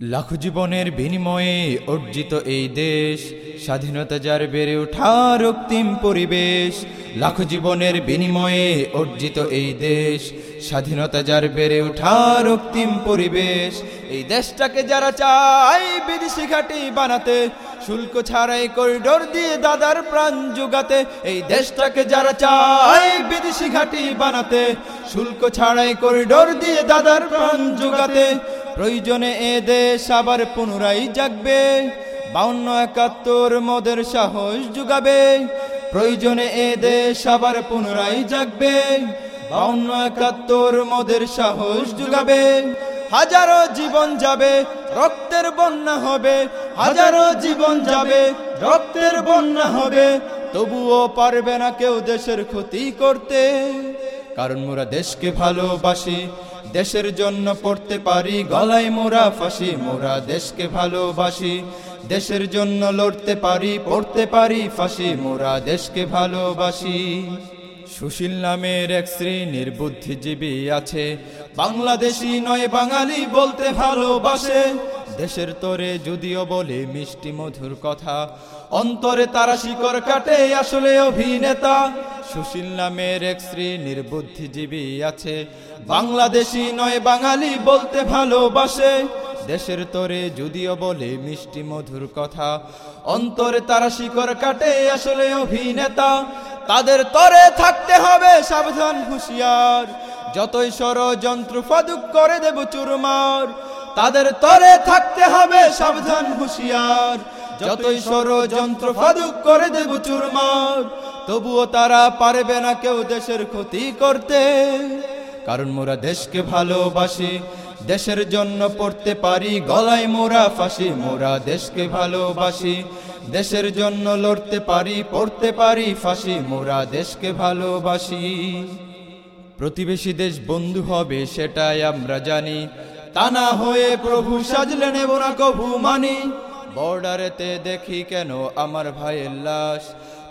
লাখ জীবনের বিনিময়ে অর্জিত এই দেশ, স্বাধীনতা যার বেড়ে ওঠা রক্তিম পরিবেশ, লাখ জীবনের বিনিময়ে অর্জিত এই দেশ, স্বাধীনতা যার বেড়ে ওঠা রক্তিম পরিবেশ। এই দেশটাকে যারা চায় বিদেশি ঘাটি বানাতে, শুল্ক ছাড়াই করিডোর দিয়ে দাদার প্রাণ জোগাতে এই দেশটাকে যারা চায় বিদেশি ঘাটি বানাতে, শুল্ক ছাড়াই করিডোর দিয়ে দাদার প্রাণ জোগাতে প্রয়োজনে এ দেশ আবার পুনরায় জাগবে। বাউন্ন একাত্তর মদের সাহস জুগাবে প্রয়োজনে এ দেশ আবার পুনরায় জাগবে। বাউন্ন একাত্তর মদের সাহস জুগাবে হাজারো জীবন যাবে, রক্তের বন্যা হবে। হাজারো জীবন যাবে, রক্তের বন্যা হবে। তবুও পারবে না কেউ দেশের ক্ষতি করতে। কারণ মোরা দেশকে ভালোবাসি দেশের জন্য পড়তে পারি, গলায় মোরা ফাঁসি, মোরা দেশকে ভালোবাসি। দেশের জন্য লড়তে পারি, পড়তে পারি ফাঁসি, মোরা দেশকে ভালোবাসি। সুশীল নামের এক শ্রেণির বুদ্ধিজীবী আছে, বাংলাদেশি নয়, বাঙালি বলতে ভালোবাসে। দেশের তরে যদিও বলে মিষ্টি মধুর কথা, অন্তরে তারা শিকড় কাটে আসলে অভিনেতা। সুশীল নামের এক শ্রেণির নির্বুদ্ধিজীবী আছে, বাংলাদেশি নয়, বাঙালি বলতে ভালোবাসে। দেশের তরে যদিও বলে মিষ্টি মধুর কথা, অন্তরে তারা শিকড় কাটে আসলে অভিনেতা। তাদের তরে থাকতে হবে সাবধান হুঁশিয়ার, যতই ষড়যন্ত্র ফাদুক করে দেব চুরমার। তাদের তরে থাকতে হবে সাবধান হুঁশিয়ার। যতই ষড়যন্ত্র ফাদুক করে দেব চুরমার, তবুও তারা পারবে না কেউ দেশের ক্ষতি করতে। কারণ মোরা দেশকে ভালোবাসি, দেশের জন্য পড়তে পারি, গলায় মোরা ফাঁসি, মোরা দেশকে ভালোবাসি, দেশের জন্য লড়তে পারি, পড়তে পারি ফাঁসি, মোরা দেশকে ভালোবাসি। প্রতিবেশী দেশ বন্ধু হবে, সেটাই আমরা জানি। তা না হয়ে প্রভু সাজলে নেব কভু মানি। বর্ডারেতে দেখি কেন আমার ভাইয়ের লাশ।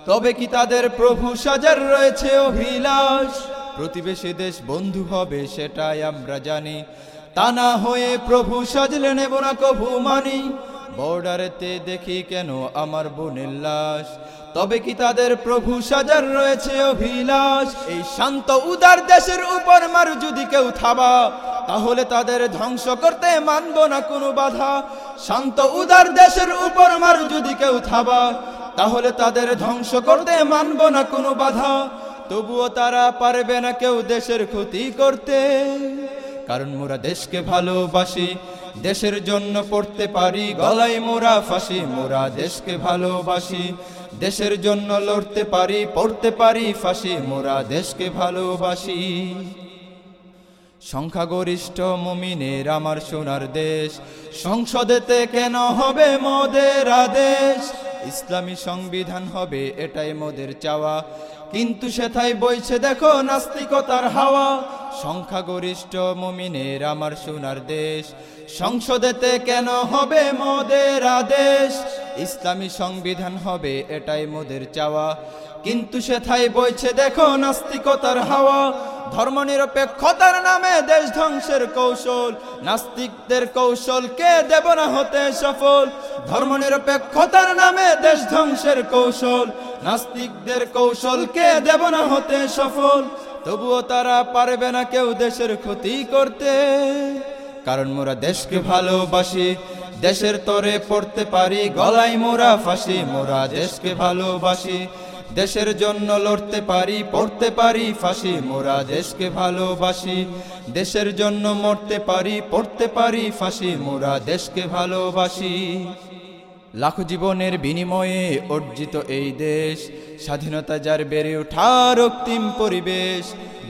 তবে কি তাদের প্রভু সাজার রয়েছে অভিলাষ। প্রতিবেশী দেশ বন্ধু হবে সেটাই আমরা জানি। তা না হয়ে প্রভু সাজলে নেব না কভু মানি। বর্ডারেতে দেখি কেন আমার বোনের লাশ। তবে কি তাদের প্রভু সাজার রয়েছে অভিলাষ। এই শান্ত উদার দেশের উপর মারু যদি কেউ থাবা তাহলে তাদের ধ্বংস করতে মানব না কোনো বাধা। শান্ত উদার দেশের উপর মারু যদি কেউ থাবা, তাহলে তাদের ধ্বংস করতে মানব না কোনো বাধা। তবুও তারা পারবে না কেউ দেশের ক্ষতি করতে। কারণ মোরা দেশকে ভালোবাসি, দেশের জন্য পড়তে পারি, গলায় মোরা ফাঁসি, মোরা দেশকে ভালোবাসি, দেশের জন্য লড়তে পারি, পড়তে পারি, ফাঁসি, মোরা দেশকে ভালোবাসি। সংখ্যাগরিষ্ঠ মুমিনের আমার সোনার দেশ। সংসদেতে কেন হবে মোদের আদেশ? ইসলামী সংবিধান হবে এটাই মোদের চাওয়া। কিন্তু সেথায় বইছে দেখো নাস্তিকতার হাওয়া। সংখ্যাগরিষ্ঠ মুমিনের আমার সোনার দেশ। সংসদেতে কেন হবে মোদের আদেশ? ইসলামী সংবিধান হবে এটাই মোদের চাওয়া। কিন্তু সেথায় বইছে, দেখো নাস্তিকতার হাওয়া। ধর্মনিরপেক্ষতার নামে দেশ ধ্বংসের কৌশল। নাস্তিকদের কৌশল কে দেব না হতে সফল? ধর্মনিরপেক্ষতার নামে দেশ ধ্বংসের কৌশল। নাস্তিকদের কৌশল কে দেব না হতে সফল? তবুও তারা পারবে না কেউ দেশের ক্ষতি করতে। কারণ মোরা দেশকে ভালোবাসি, দেশের তরে পড়তে পারি, গলায় মোরা ফাঁসি, মোরা দেশকে ভালোবাসি। দেশের জন্য লড়তে পারি, পড়তে পারি, ফাঁসি, মোরা দেশকে ভালোবাসি। দেশের জন্য মরতে পারি, পড়তে পারি, ফাঁসি, মোরা দেশকে ভালোবাসি। লাখ জীবনের বিনিময়ে অর্জিত এই দেশ, স্বাধীনতা যার বেড়ে ওঠার অক্তিম পরিবেশ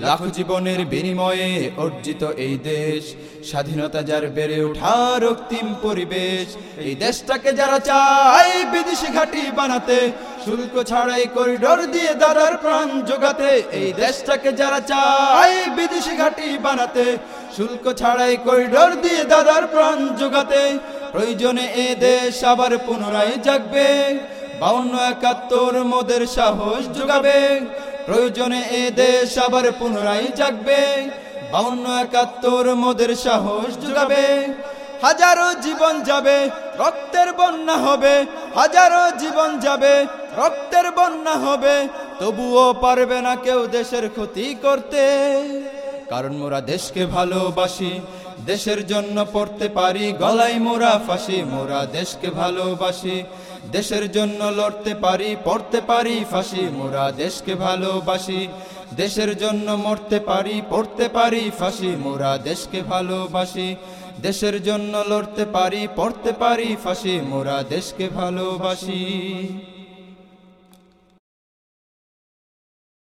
লাখ জীবনের বিনিময়ে অর্জিত এই দেশ। স্বাধীনতা যার বেড়ে ওঠার রক্তিম পরিবেশ, এই দেশটাকে যারা চায় বিদেশি ঘাটি বানাতে, শুল্ক ছাড়াই করিডোর দিয়ে দাদার প্রাণ জোগাতে, এই দেশটাকে যারা চায় বিদেশি ঘাটি বানাতে, শুল্ক ছাড়াই করিডোর দিয়ে দাদার প্রাণ জোগাতে, প্রয়োজনে এ দেশ আবার পুনরায় জাগবে, বাউন্ন একাত্তর মোদের সাহস যোগাবে প্রয়োজনে এ দেশ আবার পুনরায় জাগবে। বাউন্ন, একাত্তর, মোদের সাহস যোগাবে। হাজারো জীবন যাবে, রক্তের বন্যা হবে। হাজারো জীবন যাবে, রক্তের বন্যা হবে। তবুও পারবে না কেউ দেশের ক্ষতি করতে। কারণ মোরা দেশকে ভালোবাসি দেশের জন্য পড়তে পারি, গলায় মোরা ফাঁসি, মোরা দেশকে ভালোবাসি। দেশের জন্য লড়তে পারি, পড়তে পারি ফাঁসি, মোরা দেশকে ভালোবাসি। দেশের জন্য মরতে পারি, পড়তে পারি ফাঁসি, মোরা দেশকে ভালোবাসি। দেশের জন্য লড়তে পারি, পড়তে পারি ফাঁসি, মোরা দেশকে ভালোবাসি।